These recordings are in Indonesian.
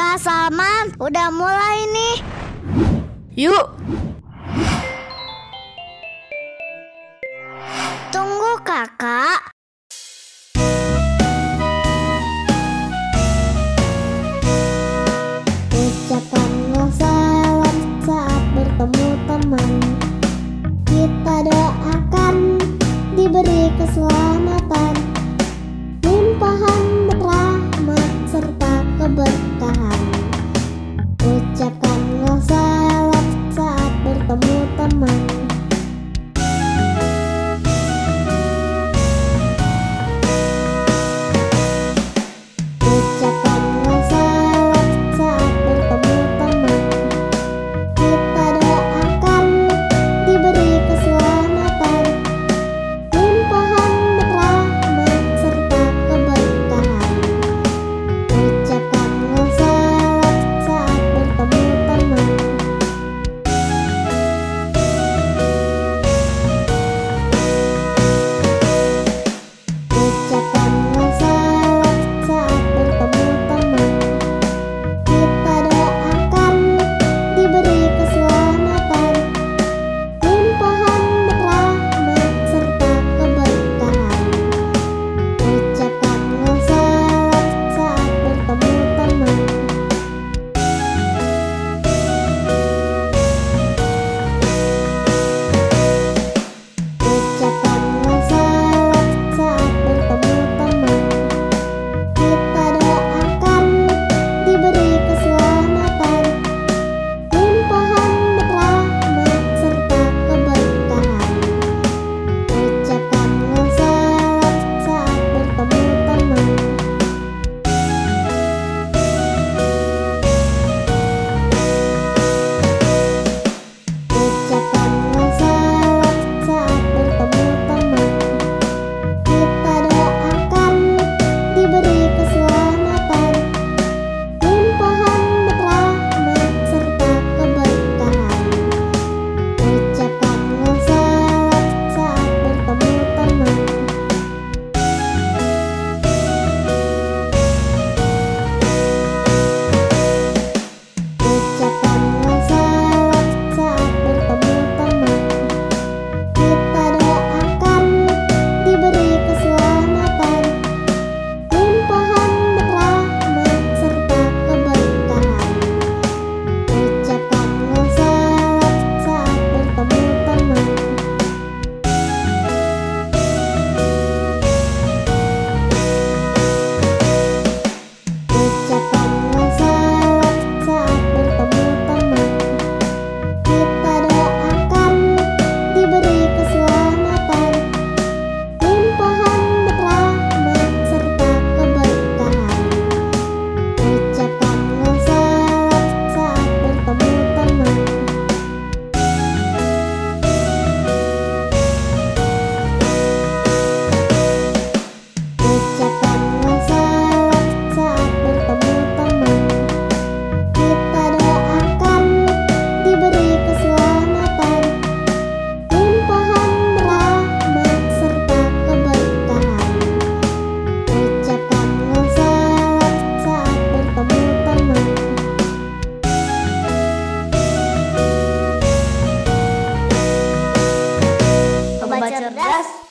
Kak Salman, udah mulai nih. Yuk. Tunggu kakak. Salam. Kita doakan diberi keselamatan.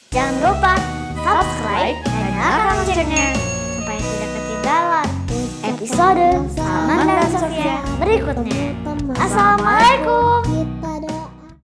Jangan lupa subscribe dan nyalakan loncengnya supaya tidak ketinggalan episode Salman dan Sofia berikutnya. Assalamualaikum.